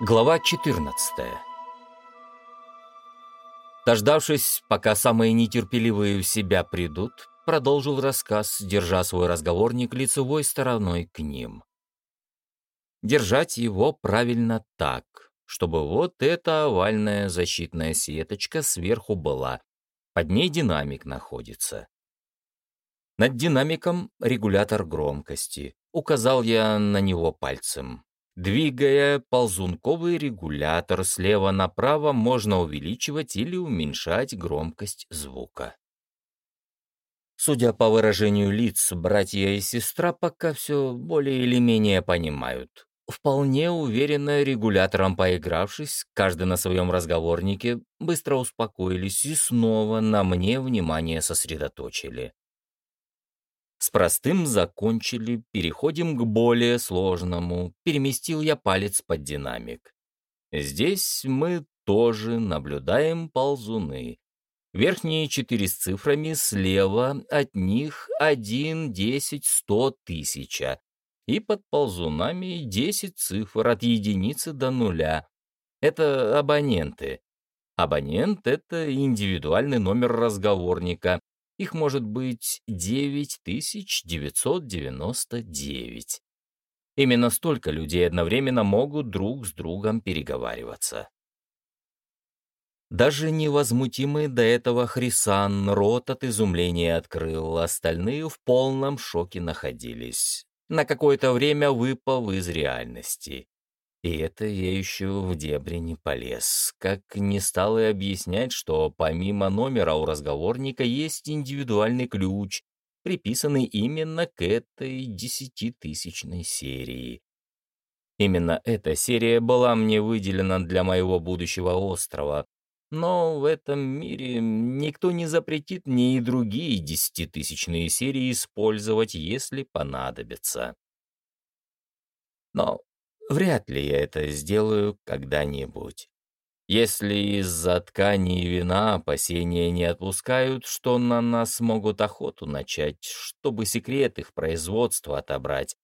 Глава 14 Дождавшись, пока самые нетерпеливые в себя придут, продолжил рассказ, держа свой разговорник лицевой стороной к ним. Держать его правильно так, чтобы вот эта овальная защитная сеточка сверху была, под ней динамик находится. Над динамиком регулятор громкости. Указал я на него пальцем. Двигая ползунковый регулятор слева направо, можно увеличивать или уменьшать громкость звука. Судя по выражению лиц, братья и сестра пока все более или менее понимают. Вполне уверенно регулятором поигравшись, каждый на своем разговорнике, быстро успокоились и снова на мне внимание сосредоточили. С простым закончили, переходим к более сложному. Переместил я палец под динамик. Здесь мы тоже наблюдаем ползуны. Верхние четыре с цифрами слева, от них один, десять, сто, тысяча. И под ползунами десять цифр от единицы до нуля. Это абоненты. Абонент — это индивидуальный номер разговорника, их может быть 9999. Именно столько людей одновременно могут друг с другом переговариваться. Даже невозмутимый до этого Хрисан рот от изумления открыл, остальные в полном шоке находились. На какое-то время выпал из реальности. И это я еще в дебри не полез. Как не стал и объяснять, что помимо номера у разговорника есть индивидуальный ключ, приписанный именно к этой десятитысячной серии. Именно эта серия была мне выделена для моего будущего острова, но в этом мире никто не запретит мне и другие десятитысячные серии использовать, если понадобится. Но Вряд ли я это сделаю когда-нибудь. Если из-за ткани и вина опасения не отпускают, что на нас могут охоту начать, чтобы секрет их производства отобрать,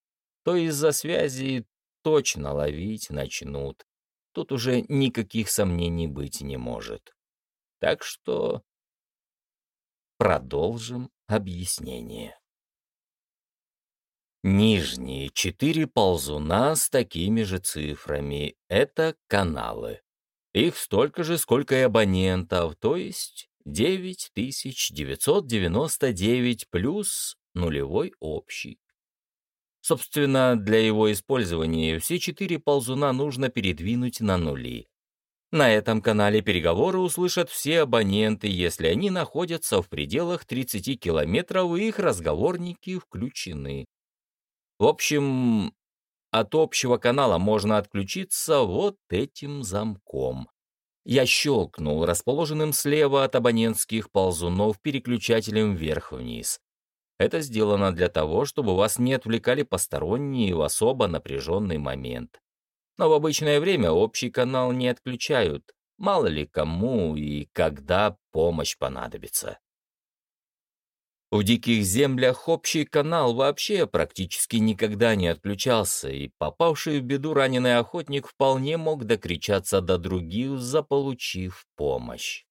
то из-за связи точно ловить начнут. Тут уже никаких сомнений быть не может. Так что продолжим объяснение. Нижние четыре ползуна с такими же цифрами — это каналы. Их столько же, сколько и абонентов, то есть 9999 плюс нулевой общий. Собственно, для его использования все четыре ползуна нужно передвинуть на нули. На этом канале переговоры услышат все абоненты, если они находятся в пределах 30 километров и их разговорники включены. В общем, от общего канала можно отключиться вот этим замком. Я щелкнул расположенным слева от абонентских ползунов переключателем вверх-вниз. Это сделано для того, чтобы вас не отвлекали посторонние в особо напряженный момент. Но в обычное время общий канал не отключают. Мало ли кому и когда помощь понадобится. В диких землях общий канал вообще практически никогда не отключался, и попавший в беду раненый охотник вполне мог докричаться до других, заполучив помощь.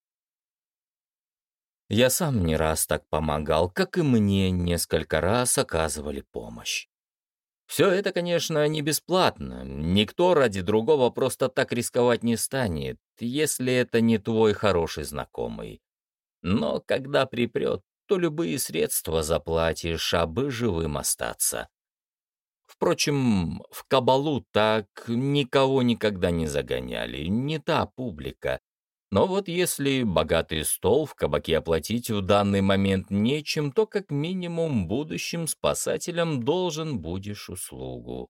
Я сам не раз так помогал, как и мне несколько раз оказывали помощь. Все это, конечно, не бесплатно. Никто ради другого просто так рисковать не станет, если это не твой хороший знакомый. Но когда припрет, то любые средства заплатишь, абы живым остаться. Впрочем, в кабалу так никого никогда не загоняли, не та публика. Но вот если богатый стол в кабаке оплатить в данный момент нечем, то как минимум будущим спасателям должен будешь услугу.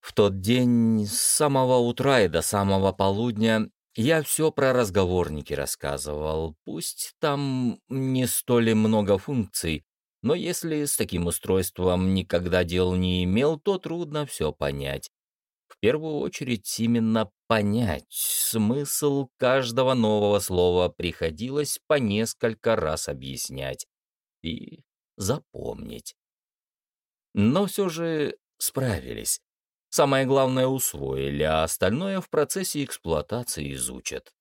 В тот день с самого утра и до самого полудня я все про разговорники рассказывал, пусть там не столь много функций, но если с таким устройством никогда дел не имел, то трудно все понять. В первую очередь именно понять смысл каждого нового слова приходилось по несколько раз объяснять и запомнить. Но все же справились. Самое главное усвоили, а остальное в процессе эксплуатации изучат.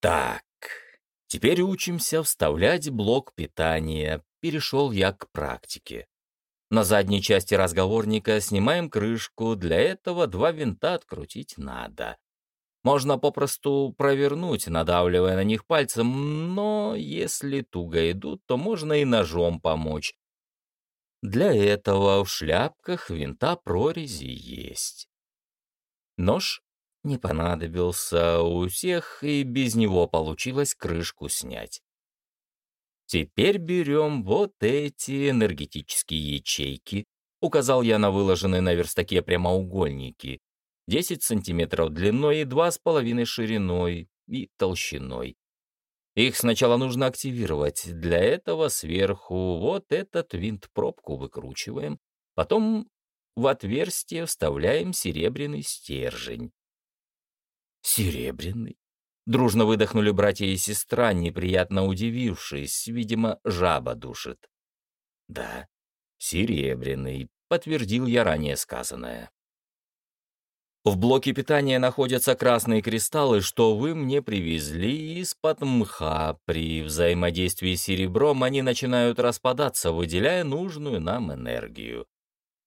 Так, теперь учимся вставлять блок питания. Перешел я к практике. На задней части разговорника снимаем крышку, для этого два винта открутить надо. Можно попросту провернуть, надавливая на них пальцем, но если туго идут, то можно и ножом помочь. Для этого в шляпках винта прорези есть. Нож не понадобился, у всех и без него получилось крышку снять. Теперь берем вот эти энергетические ячейки, указал я на выложенные на верстаке прямоугольники, 10 сантиметров длиной и 2,5 шириной и толщиной. Их сначала нужно активировать. Для этого сверху вот этот винт-пробку выкручиваем, потом в отверстие вставляем серебряный стержень. Серебряный? Дружно выдохнули братья и сестра, неприятно удивившись, видимо, жаба душит. Да, серебряный, подтвердил я ранее сказанное. В блоке питания находятся красные кристаллы, что вы мне привезли из-под мха. При взаимодействии с серебром они начинают распадаться, выделяя нужную нам энергию.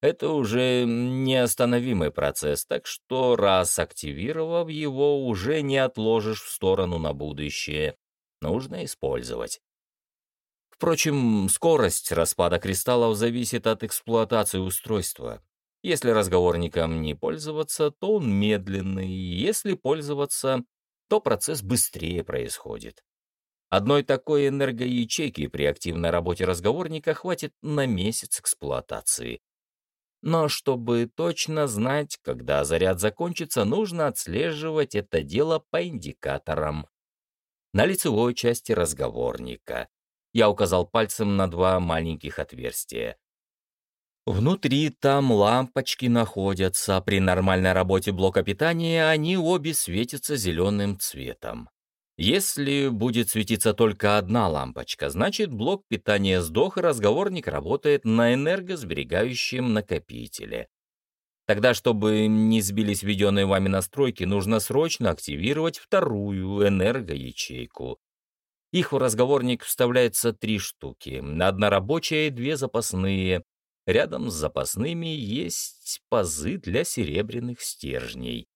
Это уже неостановимый процесс, так что раз активировав его, уже не отложишь в сторону на будущее. Нужно использовать. Впрочем, скорость распада кристаллов зависит от эксплуатации устройства. Если разговорником не пользоваться, то он медленный, если пользоваться, то процесс быстрее происходит. Одной такой энергоячейки при активной работе разговорника хватит на месяц эксплуатации. Но чтобы точно знать, когда заряд закончится, нужно отслеживать это дело по индикаторам. На лицевой части разговорника я указал пальцем на два маленьких отверстия. Внутри там лампочки находятся. При нормальной работе блока питания они обе светятся зеленым цветом. Если будет светиться только одна лампочка, значит блок питания сдох и разговорник работает на энергосберегающем накопителе. Тогда, чтобы не сбились введенные вами настройки, нужно срочно активировать вторую энергоячейку. Их в разговорник вставляется три штуки, одна рабочая и две запасные. Рядом с запасными есть пазы для серебряных стержней.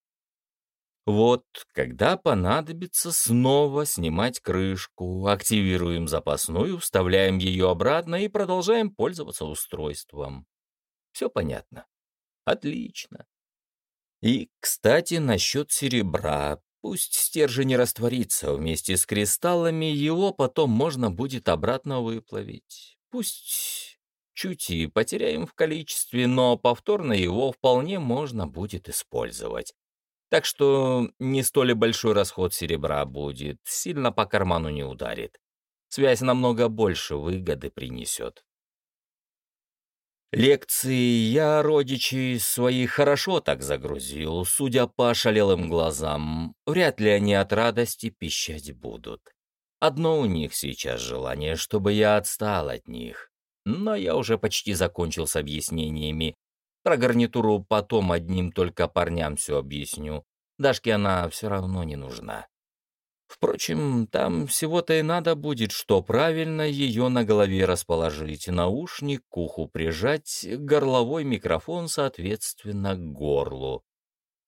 Вот, когда понадобится снова снимать крышку, активируем запасную, вставляем ее обратно и продолжаем пользоваться устройством. Все понятно? Отлично. И, кстати, насчет серебра. Пусть стержень растворится вместе с кристаллами, его потом можно будет обратно выплавить. Пусть чуть и потеряем в количестве, но повторно его вполне можно будет использовать. Так что не столь большой расход серебра будет, сильно по карману не ударит. Связь намного больше выгоды принесет. Лекции я родичей своих хорошо так загрузил, судя по ошалелым глазам. Вряд ли они от радости пищать будут. Одно у них сейчас желание, чтобы я отстал от них. Но я уже почти закончил с объяснениями. Про гарнитуру потом одним только парням все объясню. Дашке она все равно не нужна. Впрочем, там всего-то и надо будет, что правильно ее на голове расположить, наушник к уху прижать, горловой микрофон, соответственно, к горлу.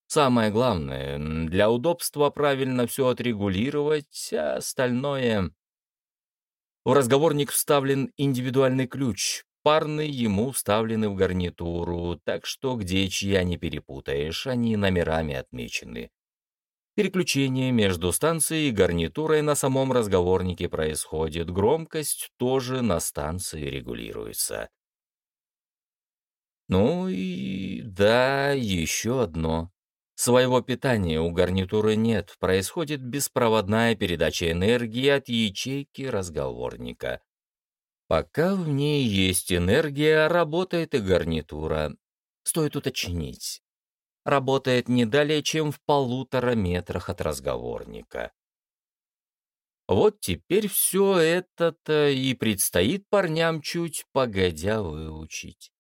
Самое главное, для удобства правильно все отрегулировать, а остальное в разговорник вставлен индивидуальный ключ, парный ему вставлены в гарнитуру, так что где чья не перепутаешь, они номерами отмечены. Переключение между станцией и гарнитурой на самом разговорнике происходит, громкость тоже на станции регулируется. Ну и да, еще одно. Своего питания у гарнитуры нет, происходит беспроводная передача энергии от ячейки разговорника. Пока в ней есть энергия, работает и гарнитура. Стоит уточнить. Работает не далее, чем в полутора метрах от разговорника. Вот теперь все это-то и предстоит парням чуть погодя выучить.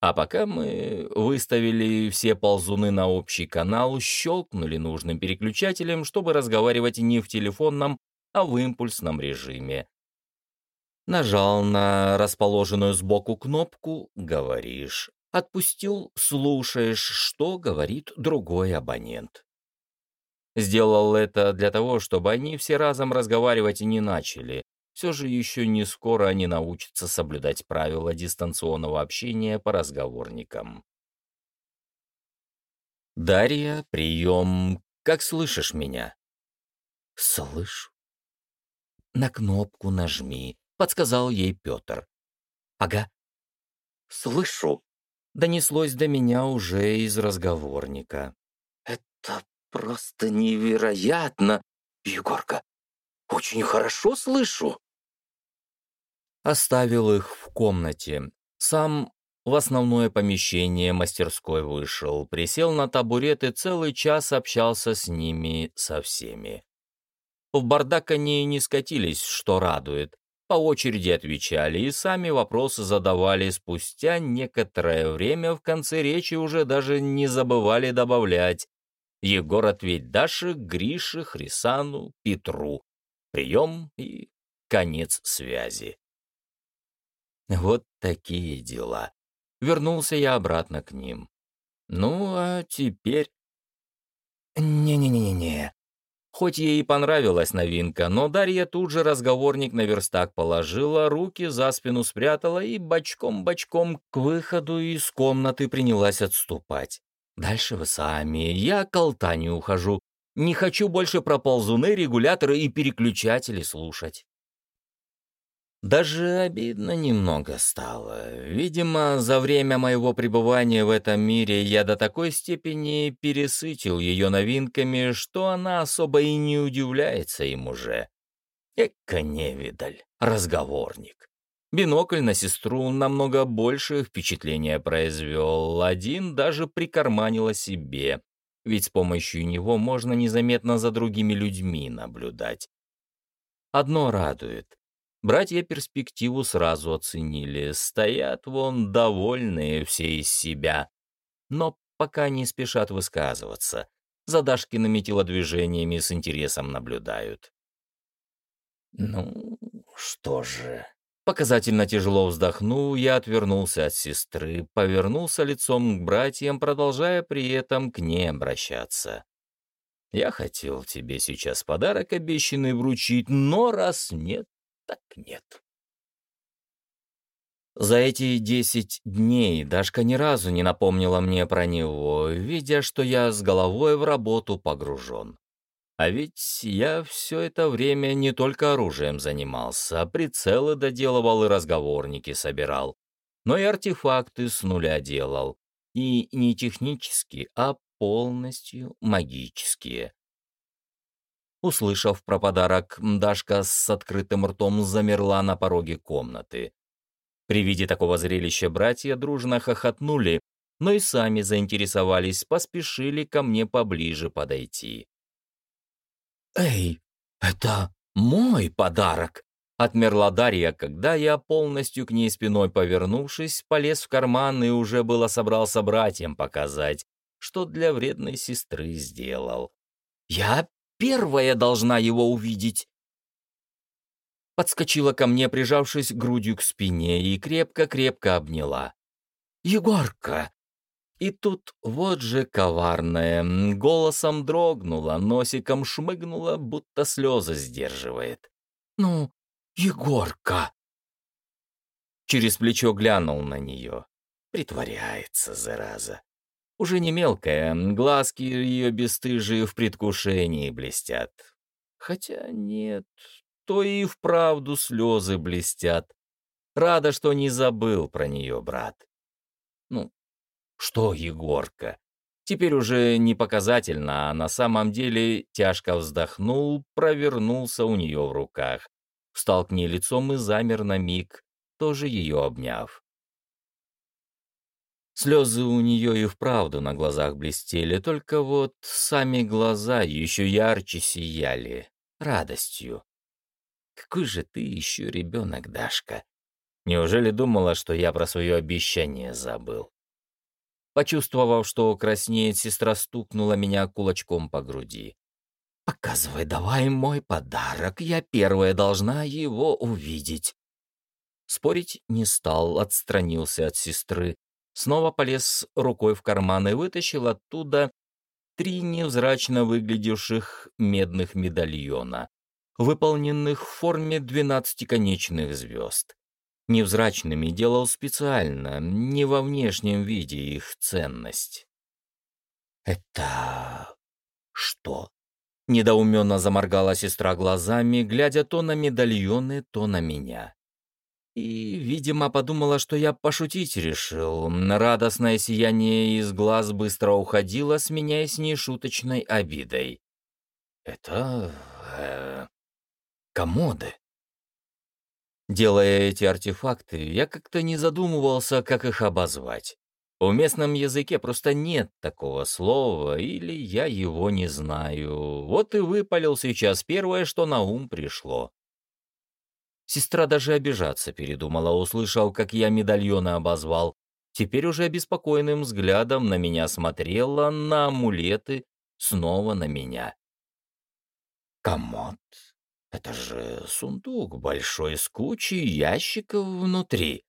А пока мы выставили все ползуны на общий канал, щелкнули нужным переключателем, чтобы разговаривать не в телефонном, а в импульсном режиме. Нажал на расположенную сбоку кнопку «Говоришь». Отпустил, слушаешь, что говорит другой абонент. Сделал это для того, чтобы они все разом разговаривать не начали, все же еще не скоро они научатся соблюдать правила дистанционного общения по разговорникам. «Дарья, прием. Как слышишь меня?» «Слышу». «На кнопку нажми», — подсказал ей Петр. «Ага». «Слышу», — донеслось до меня уже из разговорника. «Это просто невероятно, Егорка. Очень хорошо слышу» оставил их в комнате. Сам в основное помещение мастерской вышел, присел на табурет и целый час общался с ними со всеми. В бардак они не скатились, что радует. По очереди отвечали и сами вопросы задавали спустя некоторое время, в конце речи уже даже не забывали добавлять. Егор ответь Даше, Грише, Хрисану, Петру. Прием и конец связи. Вот такие дела. Вернулся я обратно к ним. Ну, а теперь... Не-не-не-не-не. Хоть ей и понравилась новинка, но Дарья тут же разговорник на верстак положила, руки за спину спрятала и бочком-бочком к выходу из комнаты принялась отступать. Дальше вы сами, я к Алтане ухожу. Не хочу больше про ползуны, регуляторы и переключатели слушать. Даже обидно немного стало. Видимо, за время моего пребывания в этом мире я до такой степени пересытил ее новинками, что она особо и не удивляется им уже. Эка невидаль, разговорник. Бинокль на сестру намного больше впечатления произвел. Один даже прикарманила себе, ведь с помощью него можно незаметно за другими людьми наблюдать. Одно радует. Братья перспективу сразу оценили, стоят вон довольные все из себя, но пока не спешат высказываться, за Дашкиными телодвижениями с интересом наблюдают. «Ну, что же...» Показательно тяжело вздохнул, я отвернулся от сестры, повернулся лицом к братьям, продолжая при этом к ней обращаться. «Я хотел тебе сейчас подарок обещанный вручить, но раз нет, так нет. За эти десять дней Дашка ни разу не напомнила мне про него, видя, что я с головой в работу погружен. А ведь я все это время не только оружием занимался, а прицелы доделывал и разговорники собирал, но и артефакты с нуля делал. И не технические, а полностью магические. Услышав про подарок, Дашка с открытым ртом замерла на пороге комнаты. При виде такого зрелища братья дружно хохотнули, но и сами заинтересовались, поспешили ко мне поближе подойти. «Эй, это мой подарок!» Отмерла Дарья, когда я, полностью к ней спиной повернувшись, полез в карман и уже было собрался братьям показать, что для вредной сестры сделал. «Я первая должна его увидеть. Подскочила ко мне, прижавшись грудью к спине, и крепко-крепко обняла. «Егорка!» И тут вот же коварная, голосом дрогнула, носиком шмыгнула, будто слезы сдерживает. «Ну, Егорка!» Через плечо глянул на нее. Притворяется, зараза. Уже не мелкая, глазки ее бесстыжие в предвкушении блестят. Хотя нет, то и вправду слезы блестят. Рада, что не забыл про нее, брат. Что, Егорка? Теперь уже не показательно, а на самом деле тяжко вздохнул, провернулся у нее в руках. Встал к ней лицом и замер на миг, тоже ее обняв. Слезы у нее и вправду на глазах блестели, только вот сами глаза еще ярче сияли, радостью. Какой же ты еще ребенок, Дашка. Неужели думала, что я про свое обещание забыл? Почувствовав, что краснеет, сестра стукнула меня кулачком по груди. «Показывай давай мой подарок, я первая должна его увидеть». Спорить не стал, отстранился от сестры, снова полез рукой в карман и вытащил оттуда три невзрачно выглядевших медных медальона, выполненных в форме двенадцатиконечных звезд. Невзрачными делал специально, не во внешнем виде их ценность. «Это... что?» Недоуменно заморгала сестра глазами, глядя то на медальоны, то на меня. И, видимо, подумала, что я пошутить решил. Радостное сияние из глаз быстро уходило, сменяясь нешуточной обидой. «Это... Э, комоды». Делая эти артефакты, я как-то не задумывался, как их обозвать. В местном языке просто нет такого слова, или я его не знаю. Вот и выпалил сейчас первое, что на ум пришло. Сестра даже обижаться передумала, услышал, как я медальоны обозвал. Теперь уже обеспокоенным взглядом на меня смотрела, на амулеты, снова на меня. «Комод? Это же сундук большой с кучей ящиков внутри»,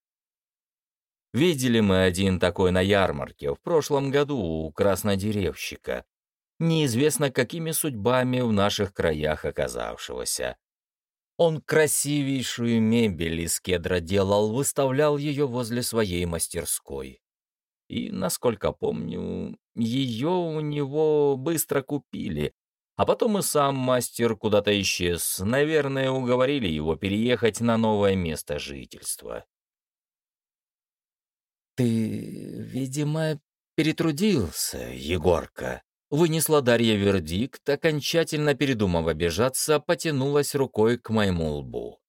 Видели мы один такой на ярмарке в прошлом году у краснодеревщика, неизвестно какими судьбами в наших краях оказавшегося. Он красивейшую мебель из кедра делал, выставлял ее возле своей мастерской. И, насколько помню, ее у него быстро купили, а потом и сам мастер куда-то исчез. Наверное, уговорили его переехать на новое место жительства. «Ты, видимо, перетрудился, Егорка», — вынесла Дарья вердикт, окончательно передумав обижаться, потянулась рукой к моему лбу.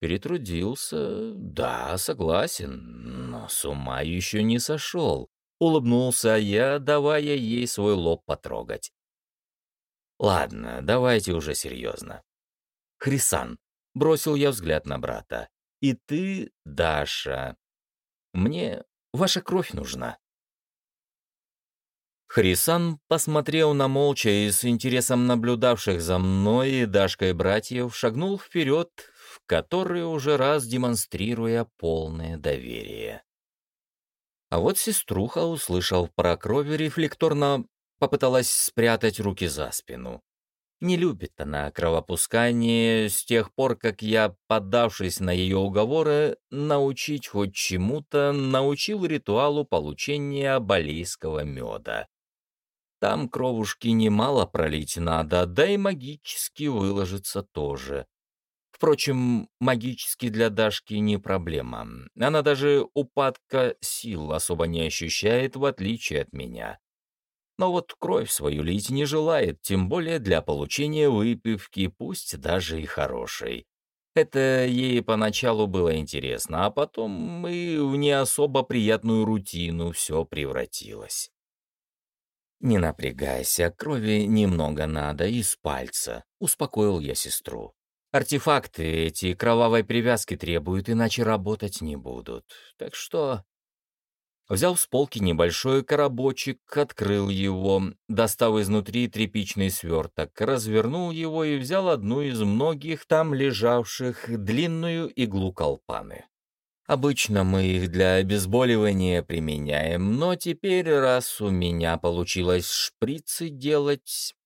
«Перетрудился, да, согласен, но с ума еще не сошел», — улыбнулся я, давая ей свой лоб потрогать. «Ладно, давайте уже серьезно. Хрисан», — бросил я взгляд на брата, — «и ты, Даша, мне ваша кровь нужна». Хрисан посмотрел на молча и с интересом наблюдавших за мной и Дашкой братьев шагнул вперед, в который уже раз демонстрируя полное доверие. А вот сеструха, услышав про кровь, рефлекторно попыталась спрятать руки за спину. Не любит она кровопускание с тех пор, как я, поддавшись на ее уговоры, научить хоть чему-то, научил ритуалу получения балийского меда. Там кровушки немало пролить надо, да и магически выложиться тоже. Впрочем, магически для Дашки не проблема. Она даже упадка сил особо не ощущает, в отличие от меня но вот кровь свою лить не желает, тем более для получения выпивки, пусть даже и хорошей. Это ей поначалу было интересно, а потом и в не особо приятную рутину все превратилось. «Не напрягайся, крови немного надо, из пальца», — успокоил я сестру. «Артефакты эти кровавой привязки требуют, иначе работать не будут. Так что Взял с полки небольшой коробочек, открыл его, достав изнутри тряпичный сверток, развернул его и взял одну из многих там лежавших длинную иглу колпаны. Обычно мы их для обезболивания применяем, но теперь, раз у меня получилось шприцы делать,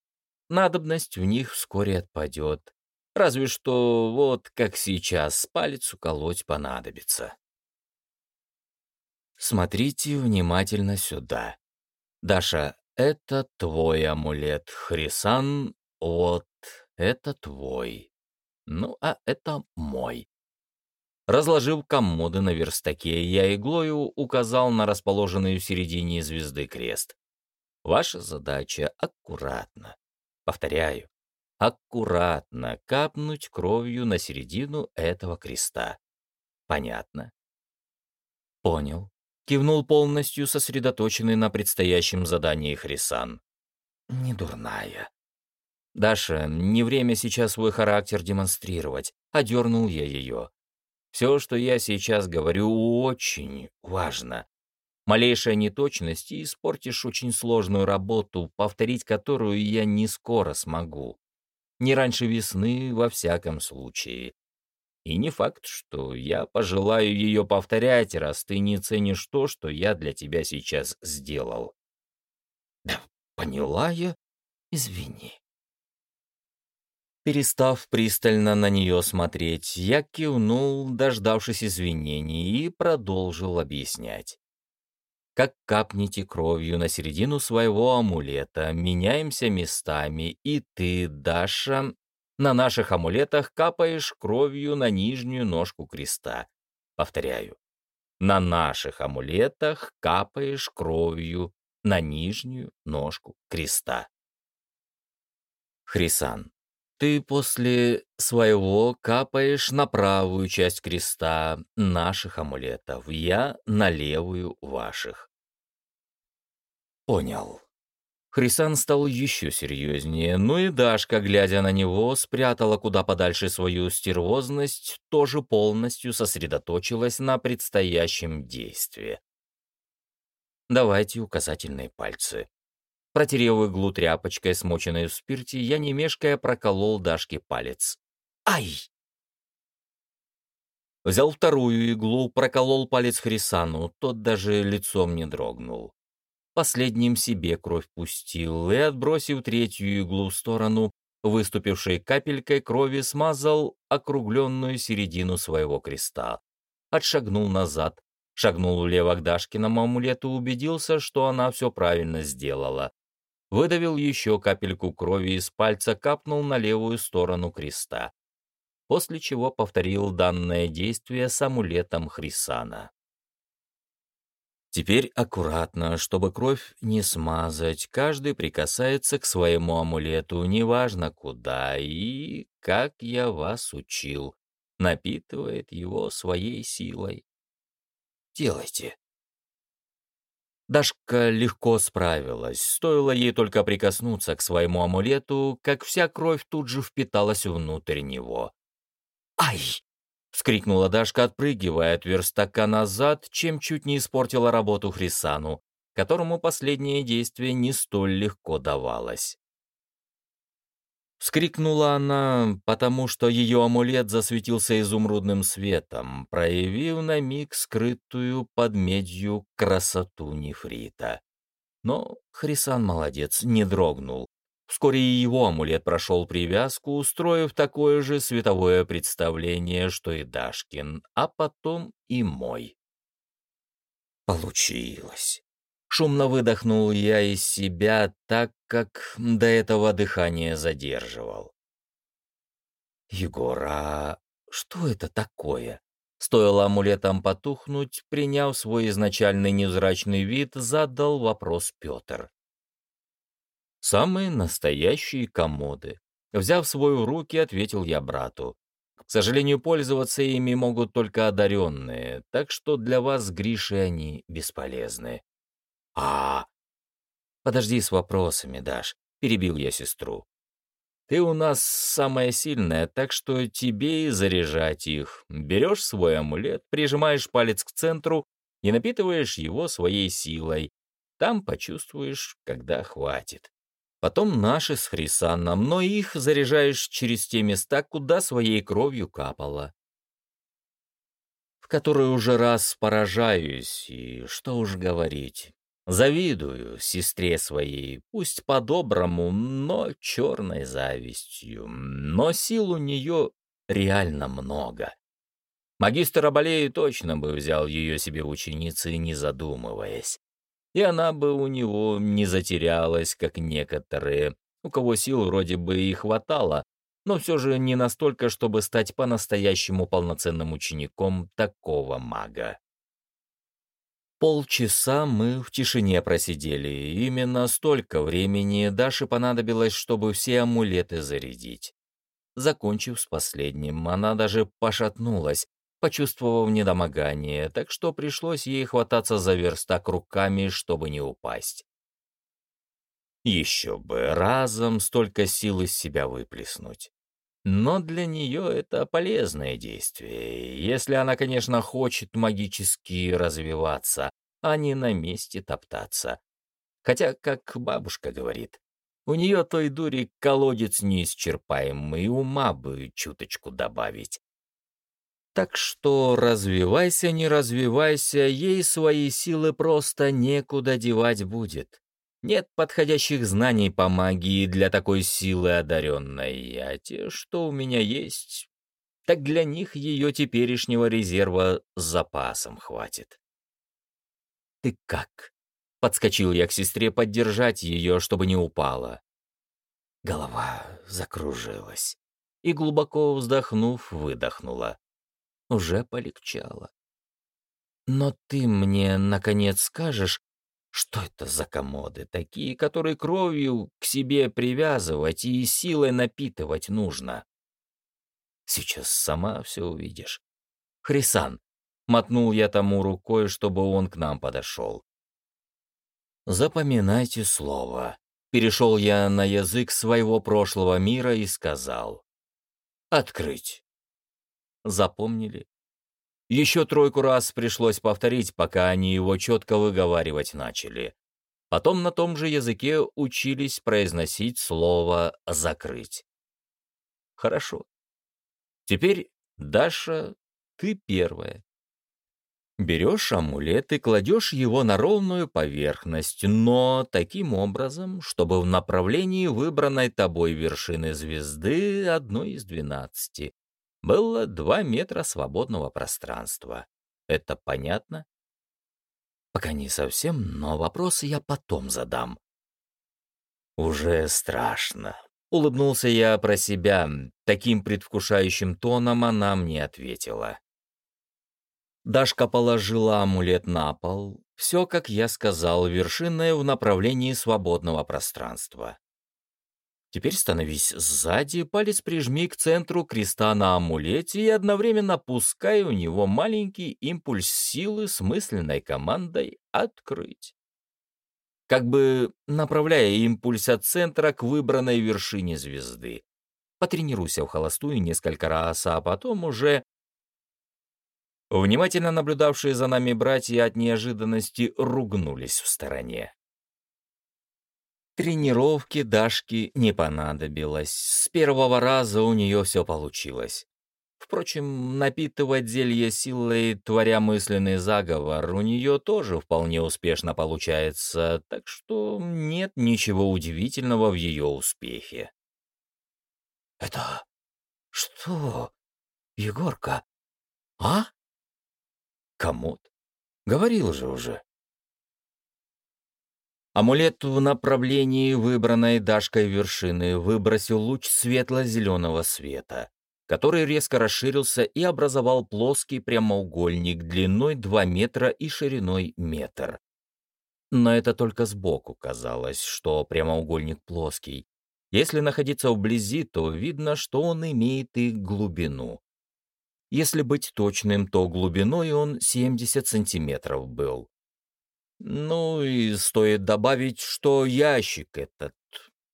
надобность в них вскоре отпадет. Разве что вот как сейчас палец уколоть понадобится. Смотрите внимательно сюда. Даша, это твой амулет, Хрисан, вот, это твой. Ну, а это мой. Разложив комоды на верстаке, я иглою указал на расположенный в середине звезды крест. Ваша задача — аккуратно, повторяю, аккуратно капнуть кровью на середину этого креста. Понятно? Понял кивнул полностью сосредоточенный на предстоящем задании Хрисан. «Не дурная». «Даша, не время сейчас свой характер демонстрировать», — одернул я ее. Все, что я сейчас говорю, очень важно. Малейшая неточность, и испортишь очень сложную работу, повторить которую я не скоро смогу. Не раньше весны, во всяком случае. И не факт, что я пожелаю ее повторять, раз ты не ценишь то, что я для тебя сейчас сделал. Да, поняла я. Извини. Перестав пристально на нее смотреть, я кивнул, дождавшись извинений, и продолжил объяснять. Как капните кровью на середину своего амулета, меняемся местами, и ты, Даша, на наших амулетах капаешь кровью на нижнюю ножку креста. Повторяю, на наших амулетах капаешь кровью на нижнюю ножку креста. Хрисан. Ты после своего капаешь на правую часть креста наших амулетов, я на левую ваших. Понял. Хрисан стал еще серьезнее, ну и Дашка, глядя на него, спрятала куда подальше свою стервозность, тоже полностью сосредоточилась на предстоящем действии. Давайте указательные пальцы. Протерев иглу тряпочкой, смоченной в спирте, я не мешкая проколол Дашке палец. «Ай!» Взял вторую иглу, проколол палец Хрисану, тот даже лицом не дрогнул. Последним себе кровь пустил и, отбросив третью иглу в сторону, выступившей капелькой крови смазал округленную середину своего креста. Отшагнул назад, шагнул влево к Дашкиному амулету, убедился, что она все правильно сделала выдавил еще капельку крови из пальца, капнул на левую сторону креста, после чего повторил данное действие с амулетом Хрисана. Теперь аккуратно, чтобы кровь не смазать, каждый прикасается к своему амулету, неважно куда и, как я вас учил, напитывает его своей силой. Делайте. Дашка легко справилась. Стоило ей только прикоснуться к своему амулету, как вся кровь тут же впиталась внутрь него. «Ай!» — вскрикнула Дашка, отпрыгивая от верстака назад, чем чуть не испортила работу Хрисану, которому последнее действие не столь легко давалось. Вскрикнула она, потому что ее амулет засветился изумрудным светом, проявив на миг скрытую под медью красоту нефрита. Но Хрисан молодец, не дрогнул. Вскоре и его амулет прошел привязку, устроив такое же световое представление, что и Дашкин, а потом и мой. Получилось. Шумно выдохнул я из себя, так как до этого дыхание задерживал. «Егор, а что это такое?» Стоило амулетом потухнуть, приняв свой изначальный невзрачный вид, задал вопрос Петр. «Самые настоящие комоды». Взяв свою руки, ответил я брату. «К сожалению, пользоваться ими могут только одаренные, так что для вас, Гриши, они бесполезны». «А...» «Подожди с вопросами, Даш», — перебил я сестру. «Ты у нас самая сильная, так что тебе и заряжать их. Берешь свой амулет, прижимаешь палец к центру и напитываешь его своей силой. Там почувствуешь, когда хватит. Потом наши с Хрисаном, но их заряжаешь через те места, куда своей кровью капало. В который уже раз поражаюсь, и что уж говорить. Завидую сестре своей, пусть по-доброму, но черной завистью. Но сил у нее реально много. Магистр Абалеи точно бы взял ее себе в ученицы, не задумываясь. И она бы у него не затерялась, как некоторые, у кого сил вроде бы и хватало, но все же не настолько, чтобы стать по-настоящему полноценным учеником такого мага. Полчаса мы в тишине просидели. Именно столько времени Даше понадобилось, чтобы все амулеты зарядить. Закончив с последним, она даже пошатнулась, почувствовав недомогание, так что пришлось ей хвататься за верстак руками, чтобы не упасть. Еще бы разом столько сил из себя выплеснуть. Но для нее это полезное действие, если она, конечно, хочет магически развиваться, а не на месте топтаться. Хотя, как бабушка говорит, у нее той дури колодец неисчерпаемый, ума бы чуточку добавить. Так что развивайся, не развивайся, ей свои силы просто некуда девать будет. Нет подходящих знаний по магии для такой силы одаренной, а те, что у меня есть, так для них ее теперешнего резерва с запасом хватит. «Ты как?» — подскочил я к сестре поддержать ее, чтобы не упала. Голова закружилась и, глубоко вздохнув, выдохнула. Уже полегчало. «Но ты мне, наконец, скажешь, что это за комоды такие, которые кровью к себе привязывать и силой напитывать нужно? Сейчас сама все увидишь. Хрисан, мотнул я тому рукой, чтобы он к нам подошел. Запоминайте слово. Перешел я на язык своего прошлого мира и сказал. Открыть. Запомнили? Еще тройку раз пришлось повторить, пока они его четко выговаривать начали. Потом на том же языке учились произносить слово «закрыть». Хорошо. Теперь, Даша, ты первая. Берешь амулет и кладешь его на ровную поверхность, но таким образом, чтобы в направлении выбранной тобой вершины звезды одной из двенадцати было два метра свободного пространства. Это понятно? Пока не совсем, но вопросы я потом задам. Уже страшно. Улыбнулся я про себя. Таким предвкушающим тоном она мне ответила. Дашка положила амулет на пол. Все, как я сказал, вершинное в направлении свободного пространства. Теперь становись сзади, палец прижми к центру креста на амулете и одновременно пускай у него маленький импульс силы с мысленной командой «Открыть». Как бы направляя импульс от центра к выбранной вершине звезды. Потренируйся в холостую несколько раз, а потом уже... Внимательно наблюдавшие за нами братья от неожиданности ругнулись в стороне. Тренировки Дашки не понадобилось. С первого раза у нее все получилось. Впрочем, напитывать зелье силой, творя мысленный заговор, у нее тоже вполне успешно получается, так что нет ничего удивительного в ее успехе. «Это что, Егорка? А?» «Комод. Говорил же уже». Амулет в направлении выбранной Дашкой вершины выбросил луч светло-зеленого света, который резко расширился и образовал плоский прямоугольник длиной 2 метра и шириной метр. Но это только сбоку казалось, что прямоугольник плоский. Если находиться вблизи, то видно, что он имеет и глубину. Если быть точным, то глубиной он 70 сантиметров был. Ну и стоит добавить, что ящик этот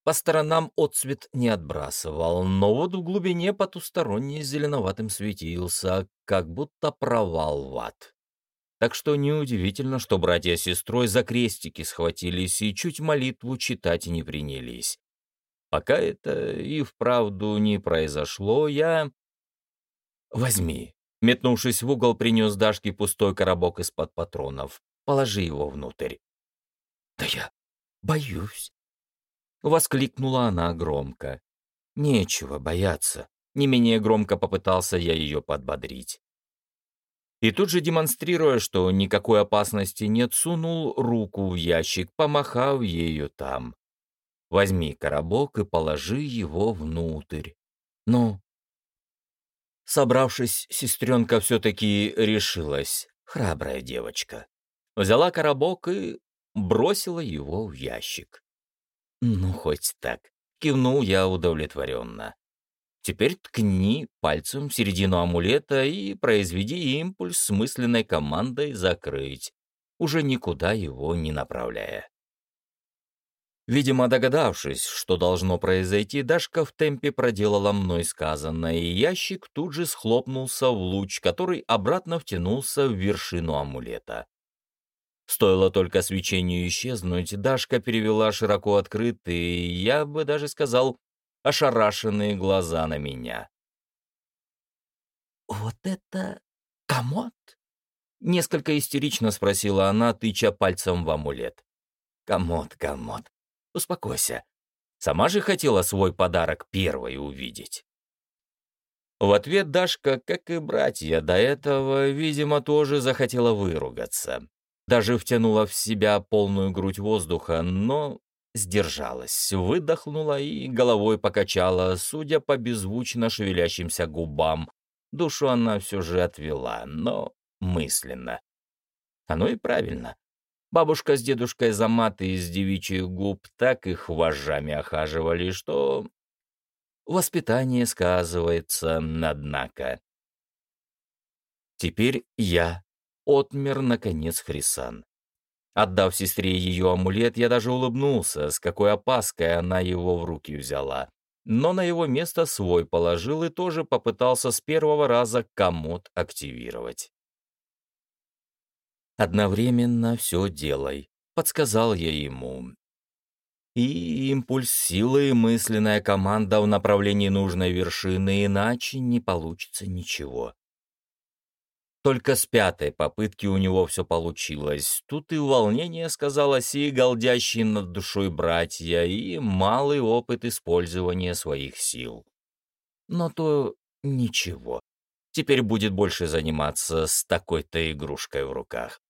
по сторонам отцвет не отбрасывал, но вот в глубине потусторонний зеленоватым светился, как будто провал в ад. Так что неудивительно, что братья с сестрой за крестики схватились и чуть молитву читать не принялись. Пока это и вправду не произошло, я... «Возьми», — метнувшись в угол, принес Дашке пустой коробок из-под патронов. Положи его внутрь». «Да я боюсь», — воскликнула она громко. «Нечего бояться», — не менее громко попытался я ее подбодрить. И тут же, демонстрируя, что никакой опасности нет, сунул руку в ящик, помахав ею там. «Возьми коробок и положи его внутрь. Ну?» Собравшись, сестренка все-таки решилась, храбрая девочка взяла коробок и бросила его в ящик. «Ну, хоть так», — кивнул я удовлетворенно. «Теперь ткни пальцем в середину амулета и произведи импульс с мысленной командой «закрыть», уже никуда его не направляя». Видимо, догадавшись, что должно произойти, Дашка в темпе проделала мной сказанное, и ящик тут же схлопнулся в луч, который обратно втянулся в вершину амулета. Стоило только свечению исчезнуть, Дашка перевела широко открытые, я бы даже сказал, ошарашенные глаза на меня. «Вот это комод?» — несколько истерично спросила она, тыча пальцем в амулет. «Комод, комод, успокойся. Сама же хотела свой подарок первой увидеть». В ответ Дашка, как и братья до этого, видимо, тоже захотела выругаться. Даже втянула в себя полную грудь воздуха, но сдержалась, выдохнула и головой покачала, судя по беззвучно шевелящимся губам. Душу она все же отвела, но мысленно. Оно и правильно. Бабушка с дедушкой за маты из девичьих губ так их вожжами охаживали, что воспитание сказывается, однако. Теперь я отмер, наконец, Хрисан. Отдав сестре ее амулет, я даже улыбнулся, с какой опаской она его в руки взяла. Но на его место свой положил и тоже попытался с первого раза комод активировать. «Одновременно все делай», — подсказал я ему. И импульс силы, и мысленная команда в направлении нужной вершины, иначе не получится ничего. Только с пятой попытки у него все получилось. Тут и волнение сказалось, и голдящие над душой братья, и малый опыт использования своих сил. Но то ничего. Теперь будет больше заниматься с такой-то игрушкой в руках.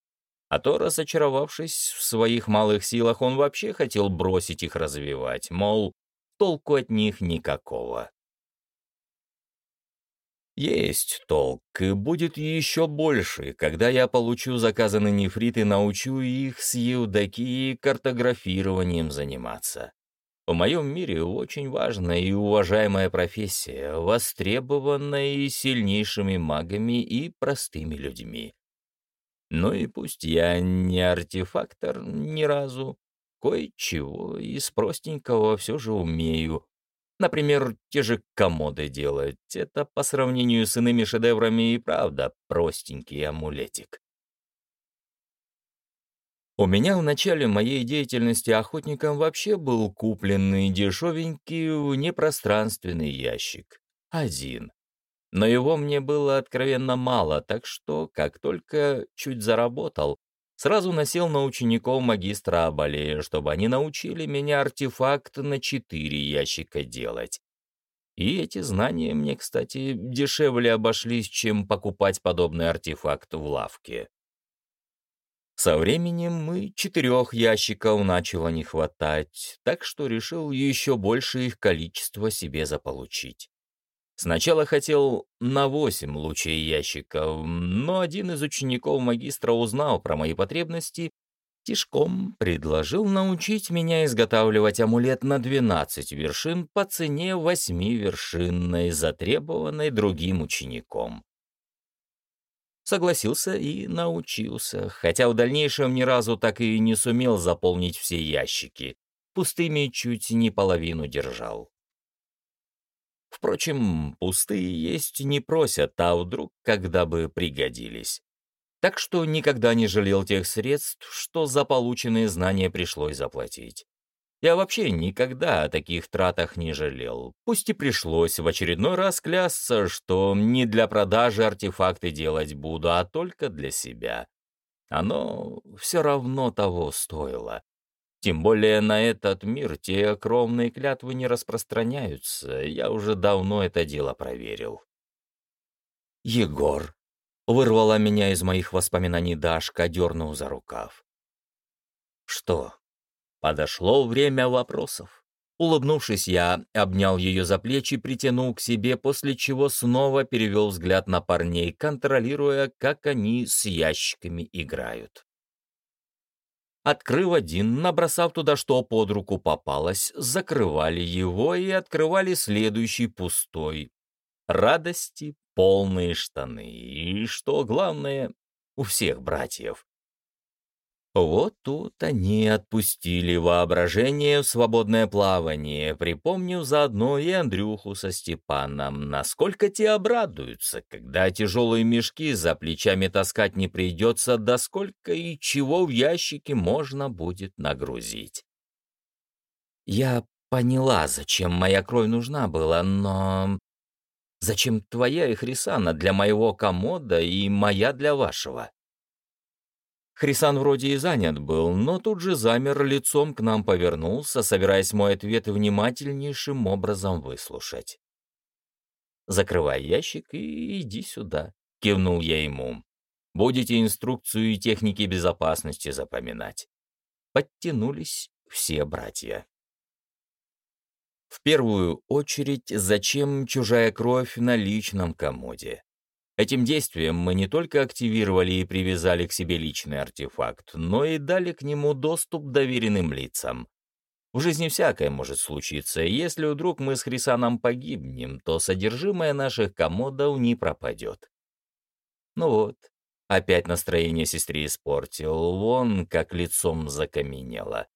А то, разочаровавшись в своих малых силах, он вообще хотел бросить их развивать, мол, толку от них никакого. Есть толк, и будет еще больше, когда я получу заказанный нефрит и научу их с Евдокией картографированием заниматься. В моем мире очень важная и уважаемая профессия, востребованная и сильнейшими магами и простыми людьми. Ну и пусть я не артефактор ни разу, кое-чего из простенького все же умею, Например, те же комоды делать. Это по сравнению с иными шедеврами и правда простенький амулетик. У меня в начале моей деятельности охотником вообще был купленный дешевенький непространственный ящик. Один. Но его мне было откровенно мало, так что, как только чуть заработал, Сразу насел на учеников магистра Абалея, чтобы они научили меня артефакт на четыре ящика делать. И эти знания мне, кстати, дешевле обошлись, чем покупать подобный артефакт в лавке. Со временем мы четырех ящиков начало не хватать, так что решил еще больше их количество себе заполучить. Сначала хотел на восемь лучей ящиков, но один из учеников магистра узнал про мои потребности, тишком предложил научить меня изготавливать амулет на 12 вершин по цене восьми вершинной, затребованной другим учеником. Согласился и научился, хотя в дальнейшем ни разу так и не сумел заполнить все ящики, пустыми чуть не половину держал. Впрочем, пустые есть не просят, а вдруг когда бы пригодились. Так что никогда не жалел тех средств, что за полученные знания пришлось заплатить. Я вообще никогда о таких тратах не жалел. Пусть и пришлось в очередной раз клясться, что не для продажи артефакты делать буду, а только для себя. Оно все равно того стоило. Тем более на этот мир те кровные клятвы не распространяются, я уже давно это дело проверил. «Егор!» — вырвала меня из моих воспоминаний Дашка, дернув за рукав. «Что?» Подошло время вопросов. Улыбнувшись, я обнял ее за плечи, притянул к себе, после чего снова перевел взгляд на парней, контролируя, как они с ящиками играют. Открыв один, набросав туда, что под руку попалось, закрывали его и открывали следующий пустой. Радости полные штаны, и, что главное, у всех братьев. Вот тут они отпустили воображение в свободное плавание, припомнив заодно и Андрюху со Степаном, насколько те обрадуются, когда тяжелые мешки за плечами таскать не придется, да сколько и чего в ящике можно будет нагрузить. Я поняла, зачем моя кровь нужна была, но... Зачем твоя и Хрисана для моего комода и моя для вашего? Хрисан вроде и занят был, но тут же замер, лицом к нам повернулся, собираясь мой ответ внимательнейшим образом выслушать. «Закрывай ящик и иди сюда», — кивнул я ему. «Будете инструкцию и техники безопасности запоминать». Подтянулись все братья. В первую очередь, зачем чужая кровь на личном комоде? Этим действием мы не только активировали и привязали к себе личный артефакт, но и дали к нему доступ доверенным лицам. В жизни всякое может случиться, если вдруг мы с Хрисаном погибнем, то содержимое наших комодов не пропадет. Ну вот, опять настроение сестре испортил, вон как лицом закаменело.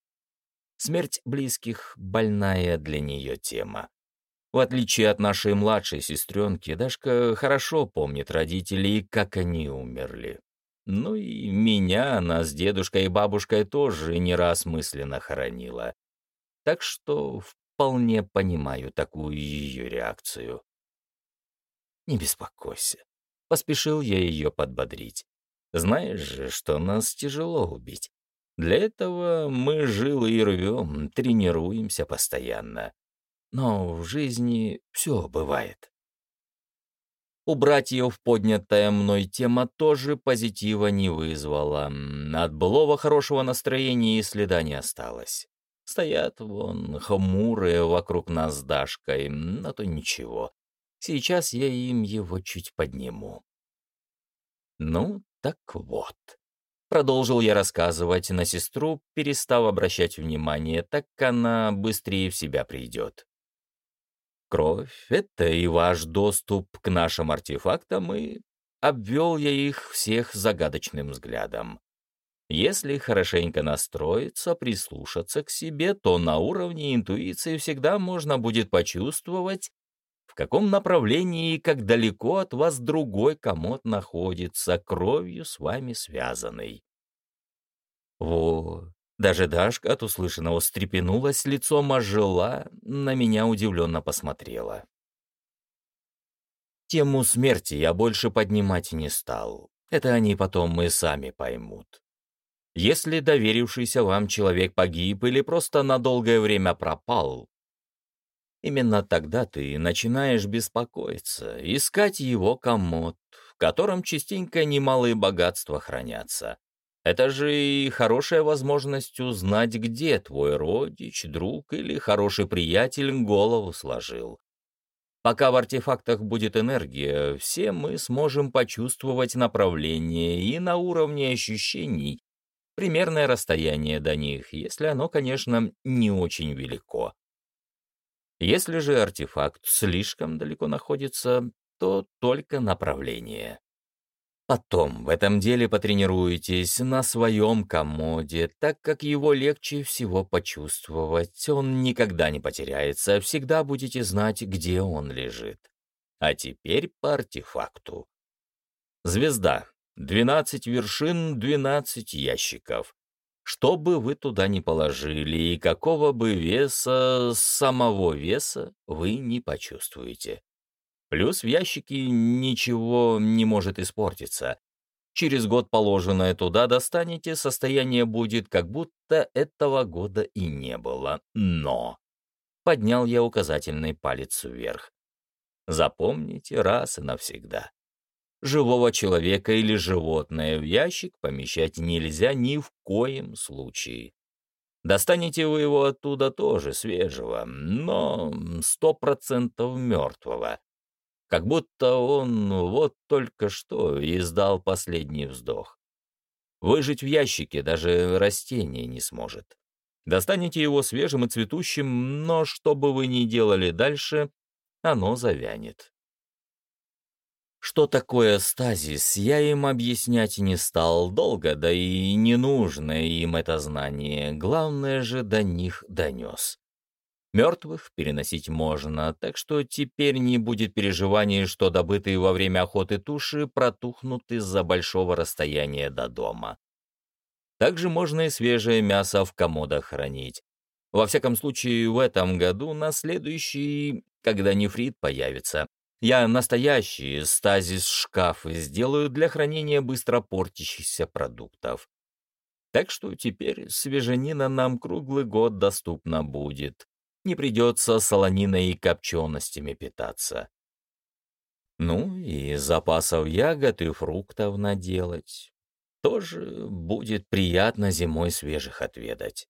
Смерть близких — больная для нее тема. В отличие от нашей младшей сестренки, Дашка хорошо помнит родителей, как они умерли. Ну и меня она с дедушкой и бабушкой тоже не раз мысленно хоронила. Так что вполне понимаю такую ее реакцию. «Не беспокойся», — поспешил я ее подбодрить. «Знаешь же, что нас тяжело убить. Для этого мы жилы и рвем, тренируемся постоянно. Но в жизни все бывает. У братьев поднятая мной тема тоже позитива не вызвала. От былого хорошего настроения и следа не осталось. Стоят вон хмурые вокруг нас с Дашкой, но то ничего. Сейчас я им его чуть подниму. Ну, так вот. Продолжил я рассказывать на сестру, перестав обращать внимание, так она быстрее в себя придет. Кровь — это и ваш доступ к нашим артефактам, и обвел я их всех загадочным взглядом. Если хорошенько настроиться, прислушаться к себе, то на уровне интуиции всегда можно будет почувствовать, в каком направлении и как далеко от вас другой комод находится, кровью с вами связанный. Вот, даже Дашка от услышанного встрепенулась, лицом ожила, на меня удивленно посмотрела. Тему смерти я больше поднимать не стал. Это они потом и сами поймут. Если доверившийся вам человек погиб или просто на долгое время пропал, именно тогда ты начинаешь беспокоиться, искать его комод, в котором частенько немалые богатства хранятся. Это же и хорошая возможность узнать, где твой родич, друг или хороший приятель голову сложил. Пока в артефактах будет энергия, все мы сможем почувствовать направление и на уровне ощущений примерное расстояние до них, если оно, конечно, не очень велико. Если же артефакт слишком далеко находится, то только направление. Потом в этом деле потренируетесь на своем комоде, так как его легче всего почувствовать. Он никогда не потеряется, всегда будете знать, где он лежит. А теперь по артефакту. Звезда. 12 вершин, 12 ящиков. Что бы вы туда ни положили и какого бы веса, самого веса, вы не почувствуете. Плюс в ящике ничего не может испортиться. Через год положенное туда достанете, состояние будет, как будто этого года и не было. Но... Поднял я указательный палец вверх. Запомните раз и навсегда. Живого человека или животное в ящик помещать нельзя ни в коем случае. Достанете вы его оттуда тоже свежего, но сто процентов мертвого как будто он вот только что издал последний вздох. Выжить в ящике даже растение не сможет. Достанете его свежим и цветущим, но что бы вы ни делали дальше, оно завянет. Что такое стазис, я им объяснять не стал долго, да и не нужно им это знание, главное же до них донес. Мертвых переносить можно, так что теперь не будет переживаний, что добытые во время охоты туши протухнут из-за большого расстояния до дома. Также можно и свежее мясо в комодах хранить. Во всяком случае, в этом году на следующий, когда нефрит появится, я настоящие стазис-шкафы сделаю для хранения быстро портящихся продуктов. Так что теперь свежанина нам круглый год доступна будет не придется солониной и копченостями питаться. Ну и запасов ягод и фруктов наделать. Тоже будет приятно зимой свежих отведать.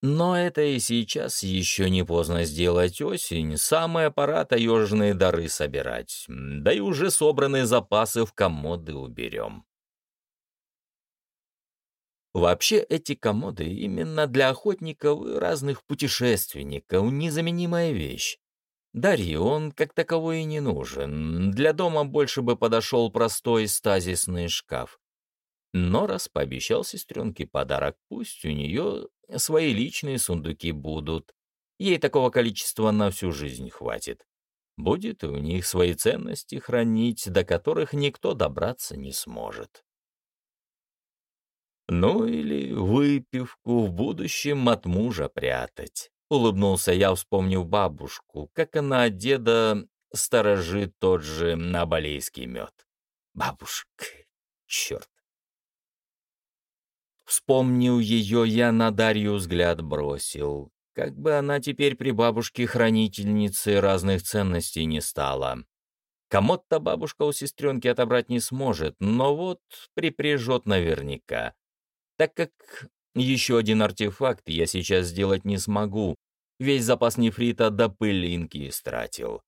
Но это и сейчас еще не поздно сделать осень, самая пора таежные дары собирать, да и уже собранные запасы в комоды уберем. Вообще эти комоды именно для охотников и разных путешественников незаменимая вещь. Дарье он как таковой и не нужен. Для дома больше бы подошел простой стазисный шкаф. Но раз пообещал сестренке подарок, пусть у нее свои личные сундуки будут. Ей такого количества на всю жизнь хватит. Будет у них свои ценности хранить, до которых никто добраться не сможет. Ну или выпивку в будущем от мужа прятать. Улыбнулся я, вспомнив бабушку, как она от деда сторожит тот же наболейский мед. Бабушка, черт. Вспомнил ее, я на Дарью взгляд бросил. Как бы она теперь при бабушке хранительницы разных ценностей не стала. Комод-то бабушка у сестренки отобрать не сможет, но вот припряжет наверняка так как еще один артефакт я сейчас сделать не смогу. Весь запас нефрита до пылинки истратил.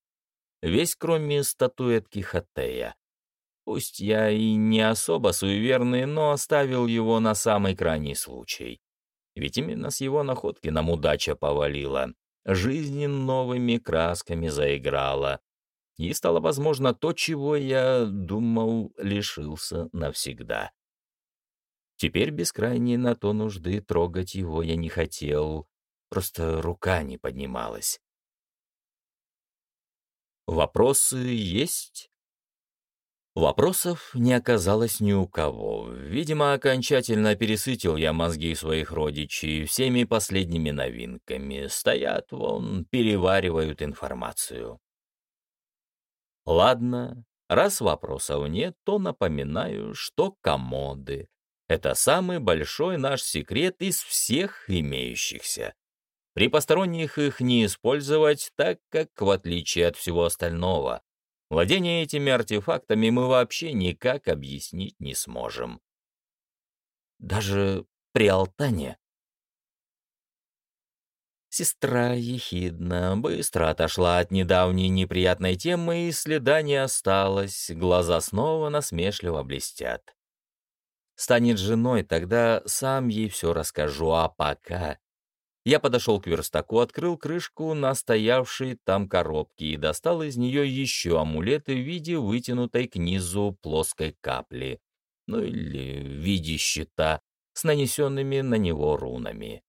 Весь, кроме статуэтки Хатея. Пусть я и не особо суеверный, но оставил его на самый крайний случай. Ведь именно с его находки нам удача повалила. Жизнь новыми красками заиграла. И стало возможно то, чего я думал, лишился навсегда. Теперь без крайней на то нужды трогать его я не хотел, просто рука не поднималась. Вопросы есть? Вопросов не оказалось ни у кого. Видимо, окончательно пересытил я мозги своих родичей всеми последними новинками. Стоят вон, переваривают информацию. Ладно, раз вопросов нет, то напоминаю, что комоды, это самый большой наш секрет из всех имеющихся. При посторонних их не использовать, так как, в отличие от всего остального, владение этими артефактами мы вообще никак объяснить не сможем. Даже при Алтане. Сестра ехидна, быстро отошла от недавней неприятной темы, и следа не осталось, глаза снова насмешливо блестят. Станет женой, тогда сам ей все расскажу, а пока... Я подошел к верстаку, открыл крышку на стоявшей там коробке и достал из нее еще амулеты в виде вытянутой к низу плоской капли, ну или в виде щита с нанесенными на него рунами.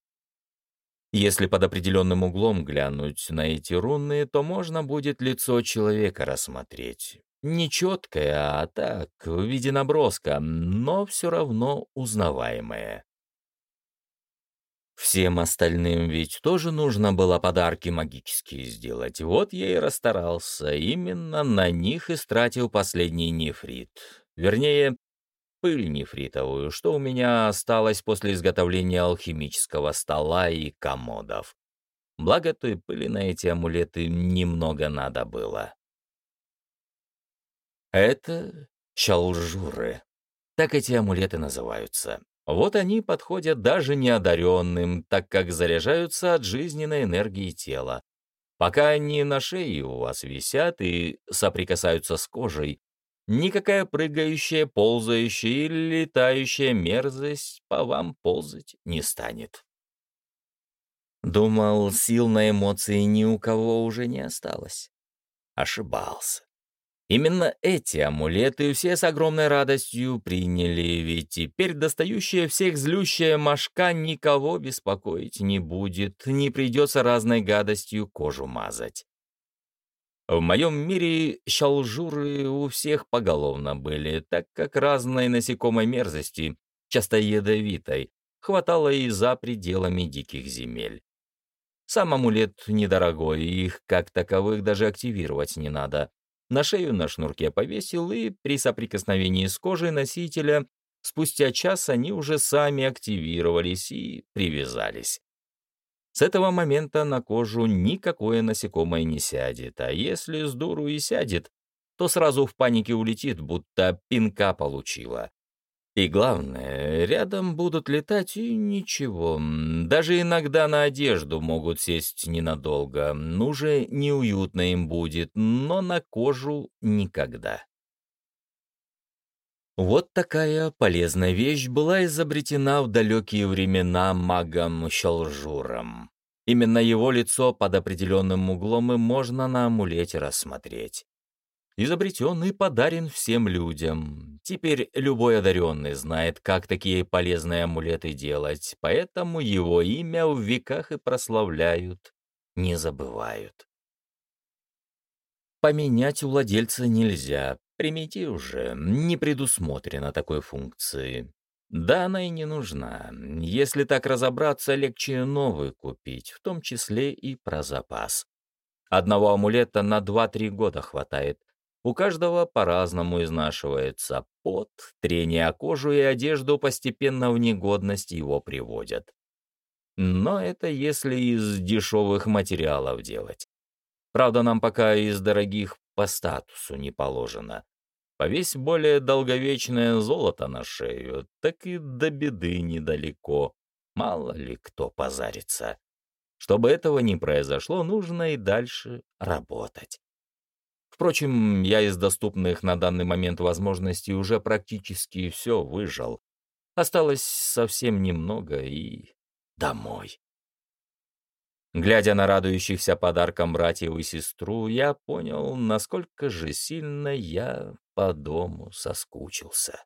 Если под определенным углом глянуть на эти руны, то можно будет лицо человека рассмотреть. Нечеткая, а так, в виде наброска, но все равно узнаваемая. Всем остальным ведь тоже нужно было подарки магические сделать. Вот я и расстарался. Именно на них истратил последний нефрит. Вернее, пыль нефритовую, что у меня осталось после изготовления алхимического стола и комодов. Благо той пыли на эти амулеты немного надо было. Это чалжуры. Так эти амулеты называются. Вот они подходят даже неодаренным, так как заряжаются от жизненной энергии тела. Пока они на шее у вас висят и соприкасаются с кожей, никакая прыгающая, ползающая или летающая мерзость по вам ползать не станет. Думал, сил на эмоции ни у кого уже не осталось. Ошибался. Именно эти амулеты все с огромной радостью приняли, ведь теперь достающая всех злющая мошка никого беспокоить не будет, не придется разной гадостью кожу мазать. В моем мире щалжуры у всех поголовно были, так как разной насекомой мерзости, часто ядовитой, хватало и за пределами диких земель. Сам амулет недорогой, их как таковых даже активировать не надо. На шею на шнурке повесил, и при соприкосновении с кожей носителя спустя час они уже сами активировались и привязались. С этого момента на кожу никакое насекомое не сядет, а если с дуру и сядет, то сразу в панике улетит, будто пинка получила. И главное, рядом будут летать и ничего. Даже иногда на одежду могут сесть ненадолго. Ну же, неуютно им будет, но на кожу никогда. Вот такая полезная вещь была изобретена в далекие времена магом Щелжуром. Именно его лицо под определенным углом и можно на амулете рассмотреть изобретен подарен всем людям. Теперь любой одаренный знает, как такие полезные амулеты делать, поэтому его имя в веках и прославляют, не забывают. Поменять у владельца нельзя, примитив уже, не предусмотрено такой функции. Да, она и не нужна. Если так разобраться, легче новый купить, в том числе и про запас. Одного амулета на 2-3 года хватает, у каждого по-разному изнашивается пот, трение о кожу и одежду постепенно в негодность его приводят. Но это если из дешевых материалов делать. Правда, нам пока из дорогих по статусу не положено. Повесь более долговечное золото на шею, так и до беды недалеко. Мало ли кто позарится. Чтобы этого не произошло, нужно и дальше работать. Впрочем, я из доступных на данный момент возможностей уже практически все выжил. Осталось совсем немного и домой. Глядя на радующихся подарком братьев и сестру, я понял, насколько же сильно я по дому соскучился.